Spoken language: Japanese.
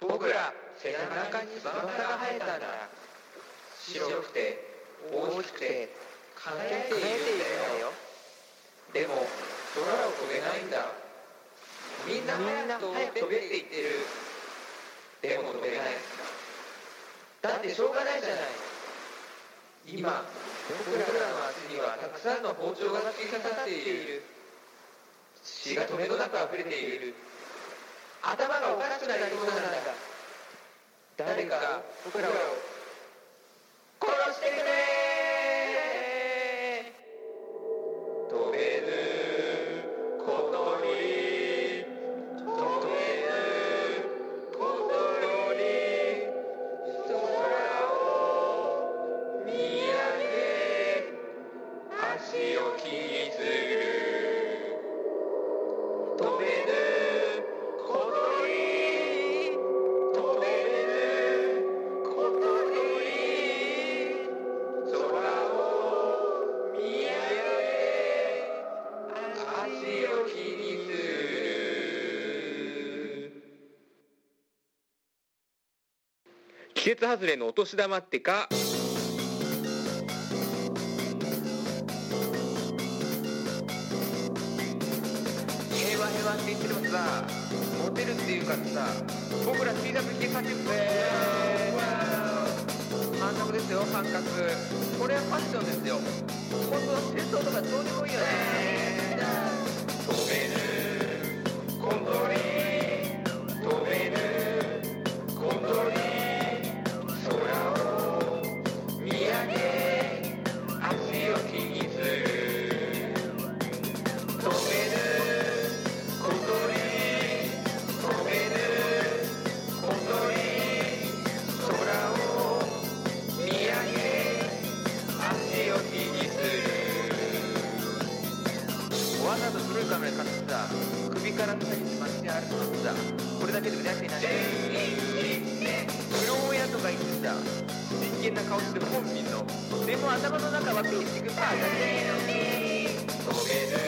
僕ら背中に翼が生えたんだ白くて大きくて輝いているんだよ。でも空を飛べないんだ。みんな早く飛べって言ってる。でも飛べない。だってしょうがないじゃない。今僕らの足にはたくさんの包丁が突き刺さっている。血が止めどなく溢れている。頭がおかしくなりそうなんだ。誰か僕らを季節外れのお年玉ってか。平和平和って言ってるもさモテるっていうからさ僕ら T シャツ着て叫ぶぜ感覚ですよ感覚。これはファッションですよ。本当は戦争とかどうでもいいよね。と古い買ってさ首から下にしまってあるのさこれだけで腕足に。なって黒親とか言ってさ真剣な顔して本人のでも頭の中はピーチグパーだねの